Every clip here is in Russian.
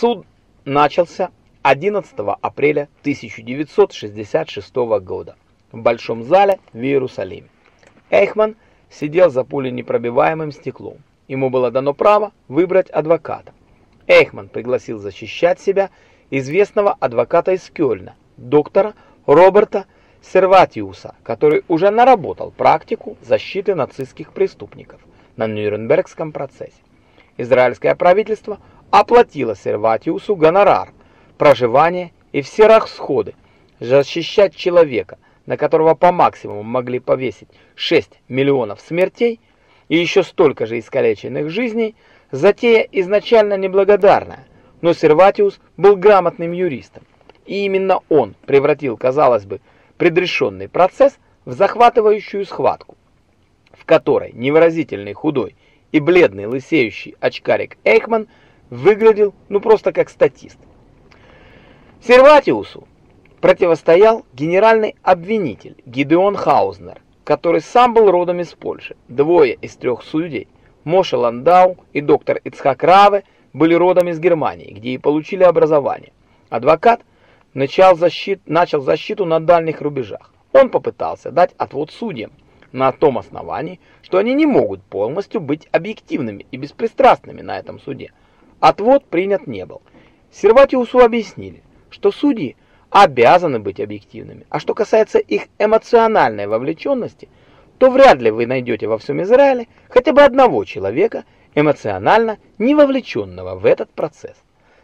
Суд начался 11 апреля 1966 года в Большом зале в Иерусалиме. Эйхман сидел за пуленепробиваемым стеклом. Ему было дано право выбрать адвоката. Эйхман пригласил защищать себя известного адвоката из Кёльна, доктора Роберта Серватиуса, который уже наработал практику защиты нацистских преступников на Нюрнбергском процессе. Израильское правительство оплатило Серватиусу гонорар, проживание и все расходы. Защищать человека, на которого по максимуму могли повесить 6 миллионов смертей и еще столько же искалеченных жизней, затея изначально неблагодарная, но Серватиус был грамотным юристом, и именно он превратил, казалось бы, предрешенный процесс в захватывающую схватку, в которой невыразительный худой и бледный лысеющий очкарик Эйхман выглядел ну просто как статист. Серватиусу противостоял генеральный обвинитель Гидеон Хаузнер, который сам был родом из Польши. Двое из трех судей, Моше Ландау и доктор Ицхак Раве, были родом из Германии, где и получили образование. Адвокат начал, защит, начал защиту на дальних рубежах. Он попытался дать отвод судьям на том основании, что они не могут полностью быть объективными и беспристрастными на этом суде. Отвод принят не был. Серватиусу объяснили, что судьи обязаны быть объективными, а что касается их эмоциональной вовлеченности, то вряд ли вы найдете во всем Израиле хотя бы одного человека, эмоционально не вовлеченного в этот процесс.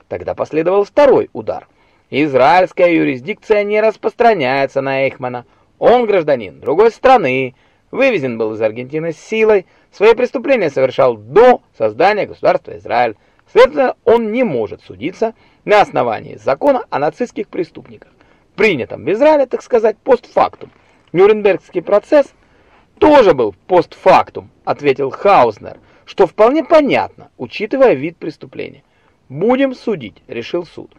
Тогда последовал второй удар. Израильская юрисдикция не распространяется на Эйхмана. Он гражданин другой страны, вывезен был из Аргентины силой, свои преступления совершал до создания государства Израиль. Следовательно, он не может судиться на основании закона о нацистских преступниках, принятом в Израиле, так сказать, постфактум. Нюрнбергский процесс тоже был постфактум, ответил Хаузнер, что вполне понятно, учитывая вид преступления. Будем судить, решил суд.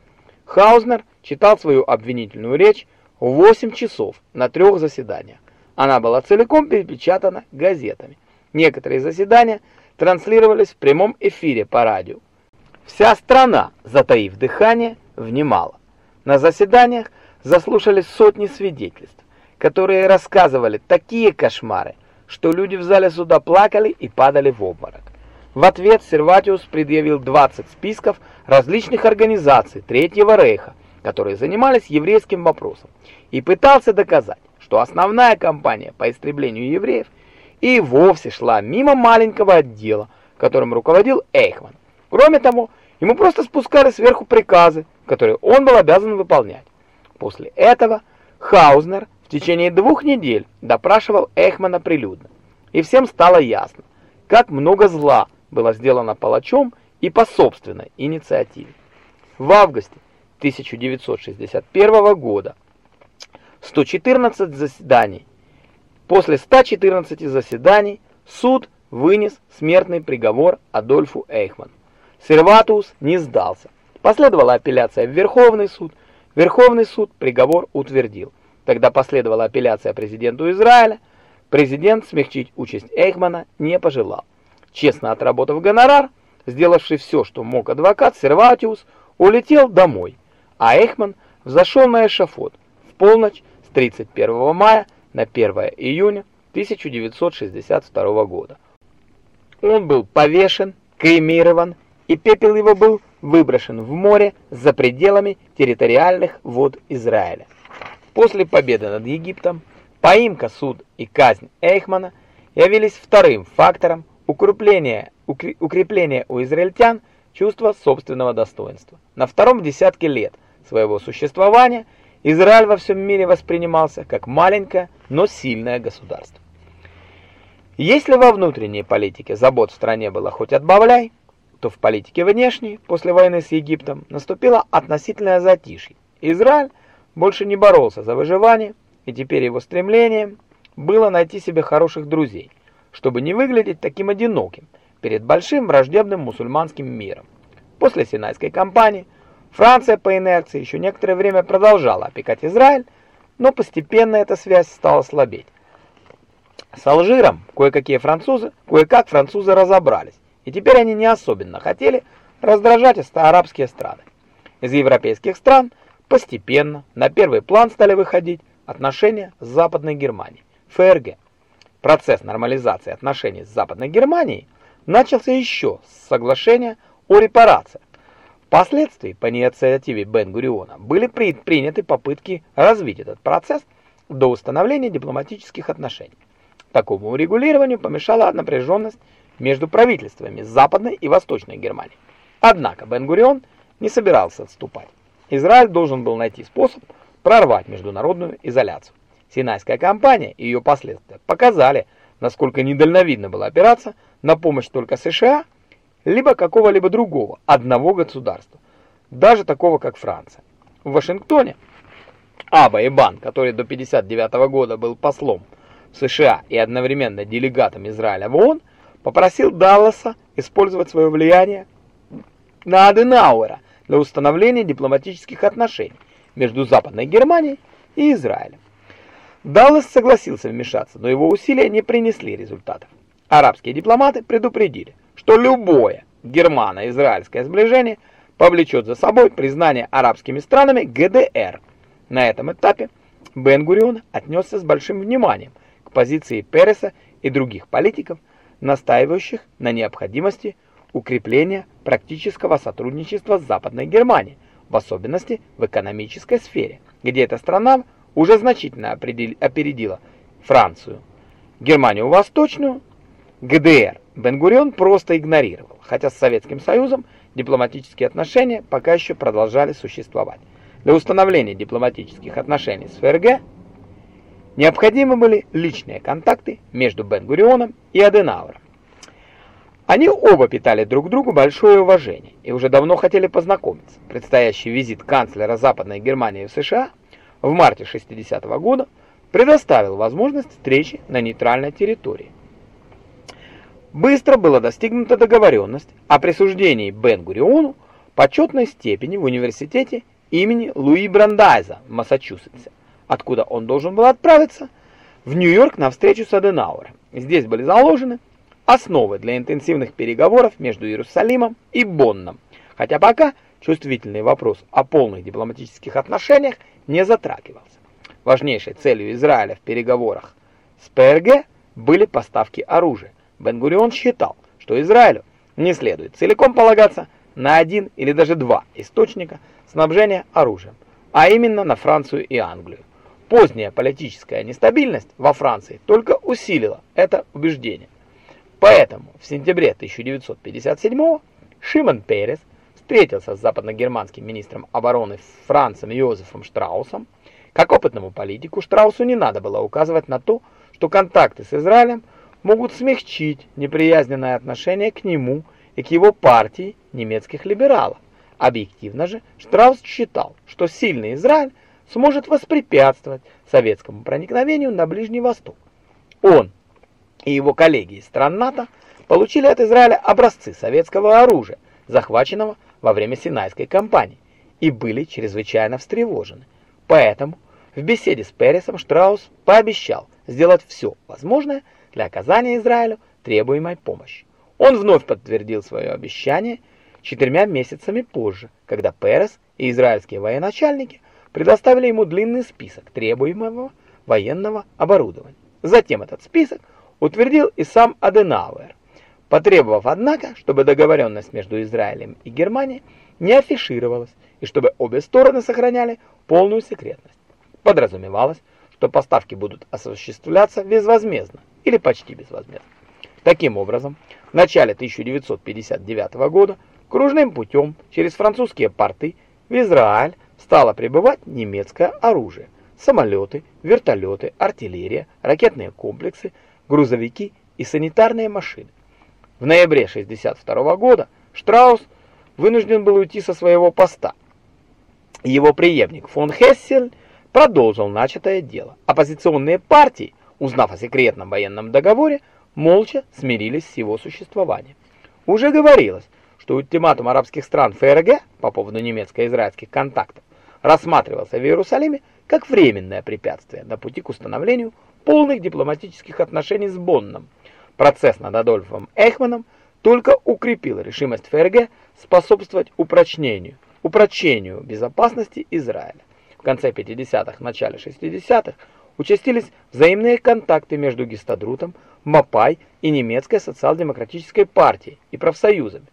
Хаузнер читал свою обвинительную речь в 8 часов на трех заседаниях. Она была целиком перепечатана газетами. Некоторые заседания транслировались в прямом эфире по радио. Вся страна, затаив дыхание, внимала. На заседаниях заслушались сотни свидетельств, которые рассказывали такие кошмары, что люди в зале суда плакали и падали в обморок. В ответ Серватиус предъявил 20 списков различных организаций Третьего Рейха, которые занимались еврейским вопросом, и пытался доказать, что основная кампания по истреблению евреев и вовсе шла мимо маленького отдела, которым руководил Эйхман. Кроме того, ему просто спускали сверху приказы, которые он был обязан выполнять. После этого Хаузнер в течение двух недель допрашивал Эйхмана прилюдно, и всем стало ясно, как много зла было сделано палачом и по собственной инициативе. В августе 1961 года 114 заседаний. После 114 заседаний суд вынес смертный приговор Адольфу Эйхману. Серватус не сдался. Последовала апелляция в Верховный суд. Верховный суд приговор утвердил. Тогда последовала апелляция президенту Израиля. Президент смягчить участь Эйхмана не пожелал. Честно отработав гонорар, сделавший все, что мог адвокат, Серватиус улетел домой, а Эйхман взошел на эшафот в полночь с 31 мая на 1 июня 1962 года. Он был повешен, кремирован, и пепел его был выброшен в море за пределами территориальных вод Израиля. После победы над Египтом поимка, суд и казнь Эйхмана явились вторым фактором укрепление, укрепление у израильтян чувства собственного достоинства. На втором десятке лет своего существования Израиль во всем мире воспринимался как маленькое, но сильное государство. Если во внутренней политике забот в стране было хоть отбавляй, то в политике внешней, после войны с Египтом, наступило относительное затишье. Израиль больше не боролся за выживание, и теперь его стремлением было найти себе хороших друзей – чтобы не выглядеть таким одиноким перед большим враждебным мусульманским миром. После Синайской кампании Франция по инерции еще некоторое время продолжала опекать Израиль, но постепенно эта связь стала слабеть. С Алжиром кое-какие французы, кое-как французы разобрались, и теперь они не особенно хотели раздражательство арабские страны. Из европейских стран постепенно на первый план стали выходить отношения с Западной Германией, ФРГ. Процесс нормализации отношений с Западной Германией начался еще с соглашения о репарациях. Впоследствии по инициативе Бен-Гуриона были предприняты попытки развить этот процесс до установления дипломатических отношений. Такому урегулированию помешала напряженность между правительствами Западной и Восточной Германии. Однако Бен-Гурион не собирался отступать. Израиль должен был найти способ прорвать международную изоляцию. Синайская кампания и ее последствия показали, насколько недальновидно было опираться на помощь только США, либо какого-либо другого, одного государства, даже такого, как Франция. В Вашингтоне Аба Ибан, который до 59 -го года был послом США и одновременно делегатом Израиля в ООН, попросил Далласа использовать свое влияние на Аденауэра для установления дипломатических отношений между Западной Германией и Израилем. Даллас согласился вмешаться, но его усилия не принесли результатов. Арабские дипломаты предупредили, что любое германо-израильское сближение повлечет за собой признание арабскими странами ГДР. На этом этапе Бен-Гурион отнесся с большим вниманием к позиции Переса и других политиков, настаивающих на необходимости укрепления практического сотрудничества с Западной Германией, в особенности в экономической сфере, где эта страна уже значительно опередила Францию. Германию Восточную ГДР Бен-Гурион просто игнорировал, хотя с Советским Союзом дипломатические отношения пока еще продолжали существовать. Для установления дипломатических отношений с ФРГ необходимы были личные контакты между Бен-Гурионом и Аденауэром. Они оба питали друг другу большое уважение и уже давно хотели познакомиться. Предстоящий визит канцлера Западной Германии в США в марте 60 -го года предоставил возможность встречи на нейтральной территории. Быстро была достигнута договоренность о присуждении Бен-Гуриону почетной степени в университете имени Луи Брандайза в Массачусетсе, откуда он должен был отправиться в Нью-Йорк на встречу с Аденауэром. Здесь были заложены основы для интенсивных переговоров между Иерусалимом и Бонном, хотя пока чувствительный вопрос о полных дипломатических отношениях не затрагивался. Важнейшей целью Израиля в переговорах с ПРГ были поставки оружия. Бен-Гурион считал, что Израилю не следует целиком полагаться на один или даже два источника снабжения оружием, а именно на Францию и Англию. Поздняя политическая нестабильность во Франции только усилила это убеждение. Поэтому в сентябре 1957 Шимон Перес встретился с западногерманским министром обороны Францем Йозефом Штраусом. Как опытному политику Штраусу не надо было указывать на то, что контакты с Израилем могут смягчить неприязненное отношение к нему и к его партии немецких либералов. Объективно же Штраус считал, что сильный Израиль сможет воспрепятствовать советскому проникновению на Ближний Восток. Он и его коллеги из стран НАТО получили от Израиля образцы советского оружия, захваченного во время Синайской кампании, и были чрезвычайно встревожены. Поэтому в беседе с Пересом Штраус пообещал сделать все возможное для оказания Израилю требуемой помощи. Он вновь подтвердил свое обещание четырьмя месяцами позже, когда Перес и израильские военачальники предоставили ему длинный список требуемого военного оборудования. Затем этот список утвердил и сам Аденауэр, потребовав, однако, чтобы договоренность между Израилем и Германией не афишировалась и чтобы обе стороны сохраняли полную секретность. Подразумевалось, что поставки будут осуществляться безвозмездно или почти безвозмездно. Таким образом, в начале 1959 года кружным путем через французские порты в Израиль стало прибывать немецкое оружие, самолеты, вертолеты, артиллерия, ракетные комплексы, грузовики и санитарные машины. В ноябре 1962 года Штраус вынужден был уйти со своего поста. Его преемник фон Хессель продолжил начатое дело. Оппозиционные партии, узнав о секретном военном договоре, молча смирились с его существованием. Уже говорилось, что ультиматум арабских стран ФРГ по поводу немецко-израильских контактов рассматривался в Иерусалиме как временное препятствие на пути к установлению полных дипломатических отношений с Бонном. Процесс над Адольфом Эхманом только укрепил решимость ФРГ способствовать упрочнению, упрочению безопасности Израиля. В конце 50-х, начале 60-х участились взаимные контакты между Гистадрутом, МАПАЙ и немецкой социал-демократической партией и профсоюзами.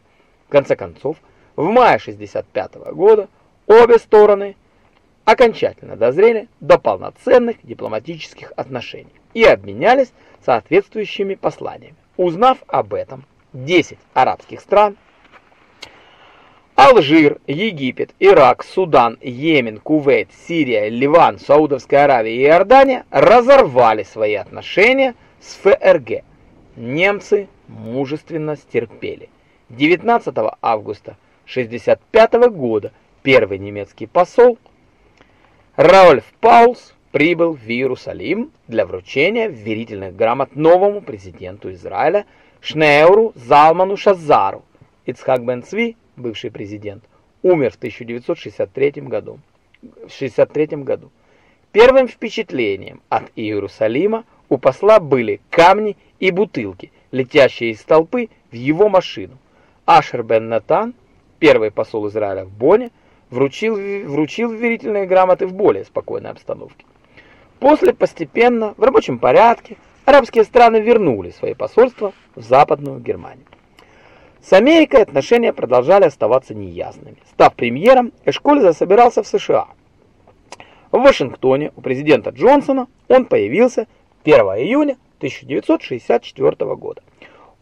В конце концов, в мае 65 -го года обе стороны окончательно дозрели до полноценных дипломатических отношений и обменялись соответствующими посланиями. Узнав об этом, 10 арабских стран Алжир, Египет, Ирак, Судан, Йемен, Кувейт, Сирия, Ливан, Саудовская Аравия и Иордания разорвали свои отношения с ФРГ. Немцы мужественно стерпели. 19 августа 1965 года первый немецкий посол Раульф Паулс прибыл в Иерусалим для вручения верительных грамот новому президенту Израиля Шнеуру Залману Шазару. Ицхак Бен Цви, бывший президент, умер в 1963 году. В 63 году. Первым впечатлением от Иерусалима у посла были камни и бутылки, летящие из толпы в его машину. Ашер бен Натан, первый посол Израиля в Боне, вручил, вручил верительные грамоты в более спокойной обстановке. После постепенно, в рабочем порядке, арабские страны вернули свои посольства в Западную Германию. С Америкой отношения продолжали оставаться неясными. Став премьером, Эшколь засобирался в США. В Вашингтоне у президента Джонсона он появился 1 июня 1964 года.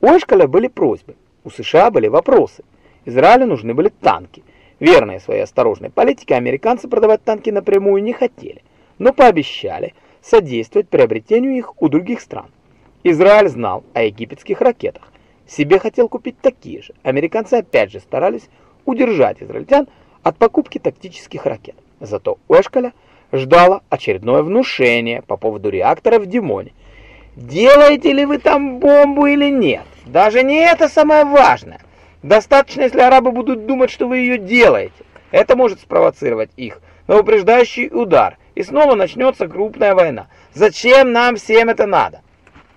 У Эшколя были просьбы, у США были вопросы. Израилю нужны были танки. Верные своей осторожной политике, американцы продавать танки напрямую не хотели но пообещали содействовать приобретению их у других стран. Израиль знал о египетских ракетах. Себе хотел купить такие же. Американцы опять же старались удержать израильтян от покупки тактических ракет. Зато Уэшкаля ждало очередное внушение по поводу реактора в Димоне. Делаете ли вы там бомбу или нет? Даже не это самое важное. Достаточно, если арабы будут думать, что вы ее делаете. Это может спровоцировать их на упреждающий удар и снова начнется крупная война. Зачем нам всем это надо?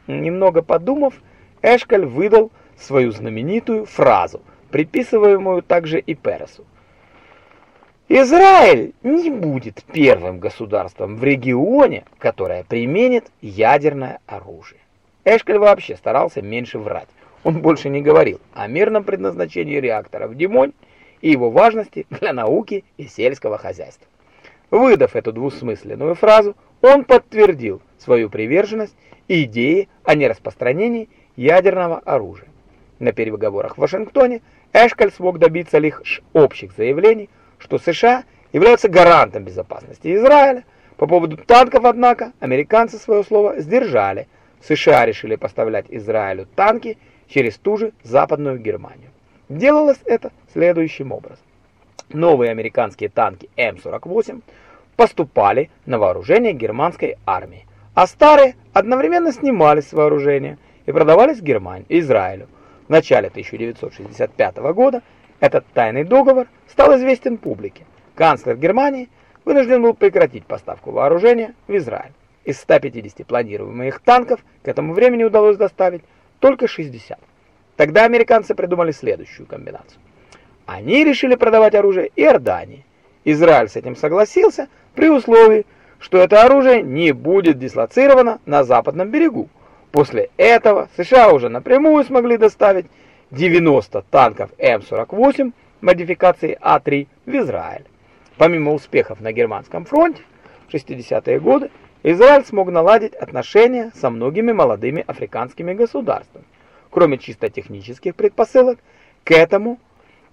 Немного подумав, Эшкаль выдал свою знаменитую фразу, приписываемую также и Пересу. Израиль не будет первым государством в регионе, которое применит ядерное оружие. Эшкаль вообще старался меньше врать. Он больше не говорил о мирном предназначении реактора в Димонь и его важности для науки и сельского хозяйства. Выдав эту двусмысленную фразу, он подтвердил свою приверженность идее о нераспространении ядерного оружия. На переговорах в Вашингтоне Эшкаль смог добиться лишь общих заявлений, что США являются гарантом безопасности Израиля. По поводу танков, однако, американцы свое слово сдержали. США решили поставлять Израилю танки через ту же Западную Германию. Делалось это следующим образом. Новые американские танки М-48 поступали на вооружение германской армии, а старые одновременно снимались с вооружения и продавались Германии Израилю. В начале 1965 года этот тайный договор стал известен публике. Канцлер Германии вынужден был прекратить поставку вооружения в Израиль. Из 150 планируемых танков к этому времени удалось доставить только 60. Тогда американцы придумали следующую комбинацию. Они решили продавать оружие Иордании. Израиль с этим согласился, при условии, что это оружие не будет дислоцировано на западном берегу. После этого США уже напрямую смогли доставить 90 танков М48 модификации А3 в Израиль. Помимо успехов на германском фронте в 60-е годы, Израиль смог наладить отношения со многими молодыми африканскими государствами. Кроме чисто технических предпосылок, к этому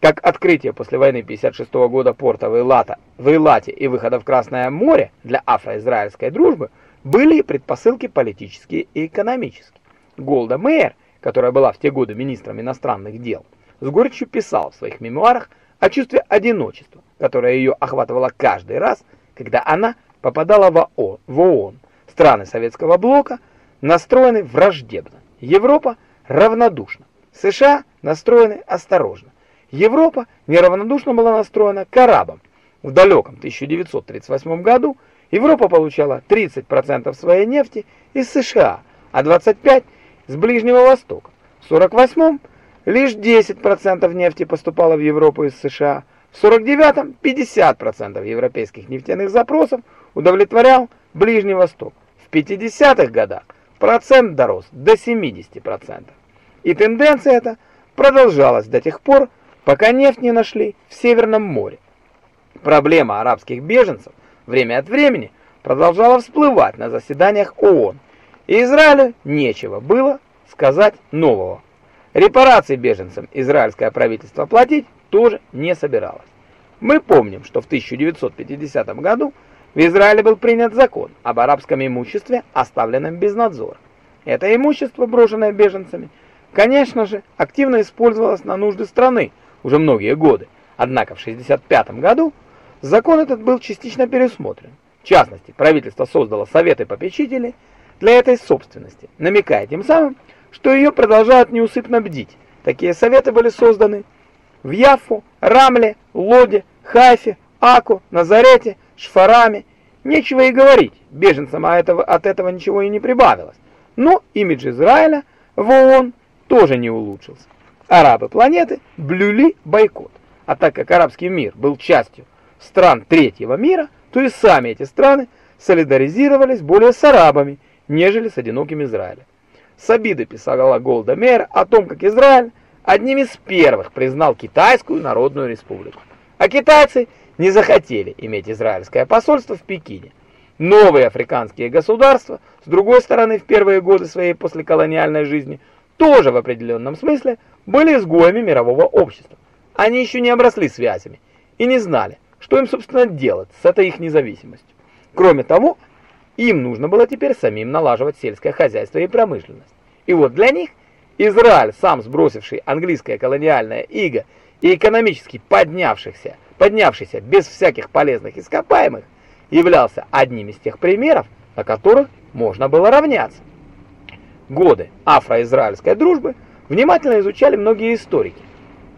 как открытие после войны 56 -го года порта в, Эйлата, в Эйлате и выхода в Красное море для афро-израильской дружбы были и предпосылки политические и экономические. Голда Меир, которая была в те годы министром иностранных дел, с горечью писал в своих мемуарах о чувстве одиночества, которое ее охватывало каждый раз, когда она попадала в ООН. В ООН. Страны советского блока настроены враждебно, Европа равнодушна, США настроены осторожно. Европа неравнодушно была настроена к арабам. В далеком 1938 году Европа получала 30% своей нефти из США, а 25% с Ближнего Востока. В 1948 лишь 10% нефти поступало в Европу из США. В 49-м 50% европейских нефтяных запросов удовлетворял Ближний Восток. В 50-х годах процент дорос до 70%. И тенденция эта продолжалась до тех пор, пока нефть не нашли в Северном море. Проблема арабских беженцев время от времени продолжала всплывать на заседаниях ООН, и Израилю нечего было сказать нового. Репарации беженцам израильское правительство платить тоже не собиралось. Мы помним, что в 1950 году в Израиле был принят закон об арабском имуществе, оставленном без надзора. Это имущество, брошенное беженцами, конечно же, активно использовалось на нужды страны уже многие годы. Однако в 1965 году закон этот был частично пересмотрен. В частности, правительство создало советы попечителей для этой собственности, намекая тем самым, что ее продолжают неусыпно бдить. Такие советы были созданы в Яффу, Рамле, Лоде, Хайфе, Аку, Назарете, Шфараме. Нечего и говорить, беженцам от этого, ничего и не прибавилось. Но имидж Израиля в ООН тоже не улучшился. Арабы планеты блюли бойкот. А так как арабский мир был частью стран третьего мира, то и сами эти страны солидаризировались более с арабами, нежели с одиноким Израилем. С обидой писала Голда Меир о том, как Израиль одним из первых признал Китайскую Народную Республику. А китайцы не захотели иметь израильское посольство в Пекине. Новые африканские государства, с другой стороны, в первые годы своей послеколониальной жизни, тоже в определенном смысле были изгоями мирового общества. Они еще не обросли связями и не знали, что им, собственно, делать с этой их независимостью. Кроме того, им нужно было теперь самим налаживать сельское хозяйство и промышленность. И вот для них Израиль, сам сбросивший английское колониальное иго и экономически поднявшийся, поднявшийся без всяких полезных ископаемых, являлся одним из тех примеров, на которых можно было равняться. Годы афро-израильской дружбы внимательно изучали многие историки,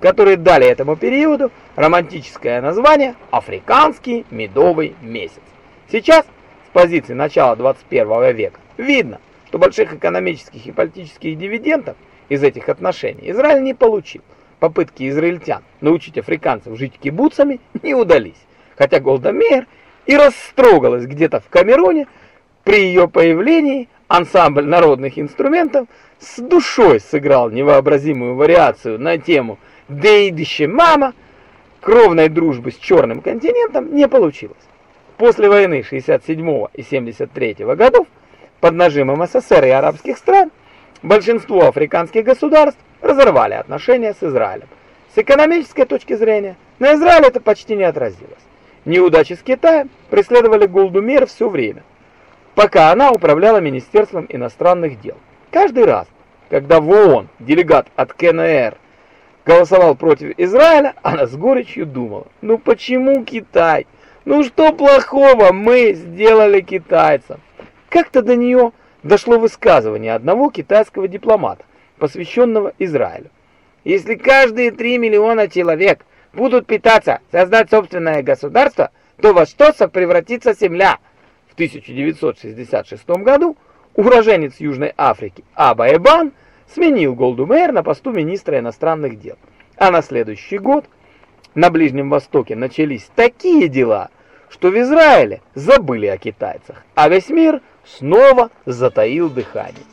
которые дали этому периоду романтическое название «Африканский медовый месяц». Сейчас позиции начала 21 века, видно, что больших экономических и политических дивидендов из этих отношений Израиль не получил. Попытки израильтян научить африканцев жить кибуцами не удались, хотя Голда Меир и растрогалась где-то в Камеруне при ее появлении ансамбль народных инструментов с душой сыграл невообразимую вариацию на тему «Дейдище мама», кровной дружбы с черным континентом не получилось. После войны 67 и 73 годов под нажимом СССР и арабских стран большинство африканских государств разорвали отношения с Израилем. С экономической точки зрения на Израиль это почти не отразилось. Неудачи с Китаем преследовали Голдумер все время, пока она управляла Министерством иностранных дел. Каждый раз, когда в ООН делегат от КНР голосовал против Израиля, она с горечью думала, ну почему Китай? Ну что плохого мы сделали китайцам? Как-то до нее дошло высказывание одного китайского дипломата, посвященного Израилю. Если каждые 3 миллиона человек будут питаться, создать собственное государство, то во что превратится земля? В 1966 году уроженец Южной Африки Аба Эбан сменил Голду Меир на посту министра иностранных дел. А на следующий год на Ближнем Востоке начались такие дела, что в Израиле забыли о китайцах, а весь мир снова затаил дыхание.